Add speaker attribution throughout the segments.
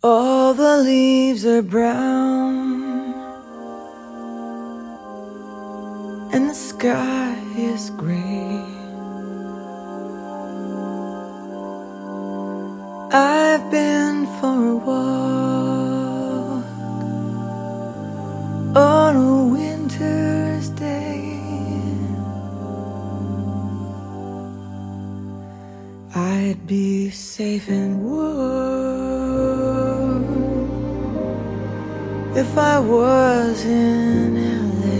Speaker 1: All the leaves are brown And the sky is gray. I've been for a walk On a winter's day. I'd be safe and warm if I was in LA.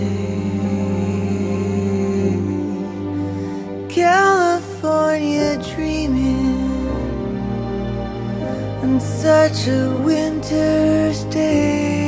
Speaker 1: California dreaming on such a winter's day.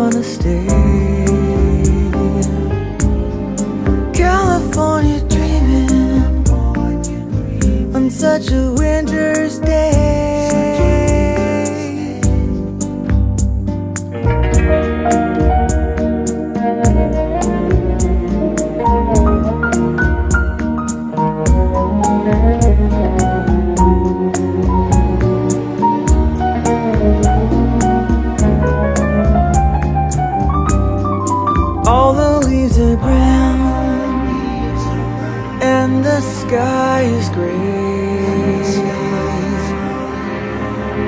Speaker 1: sky is gray.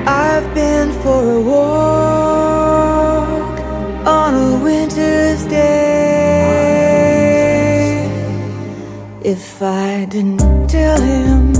Speaker 1: I've been for a walk on a winter's day. If I didn't tell him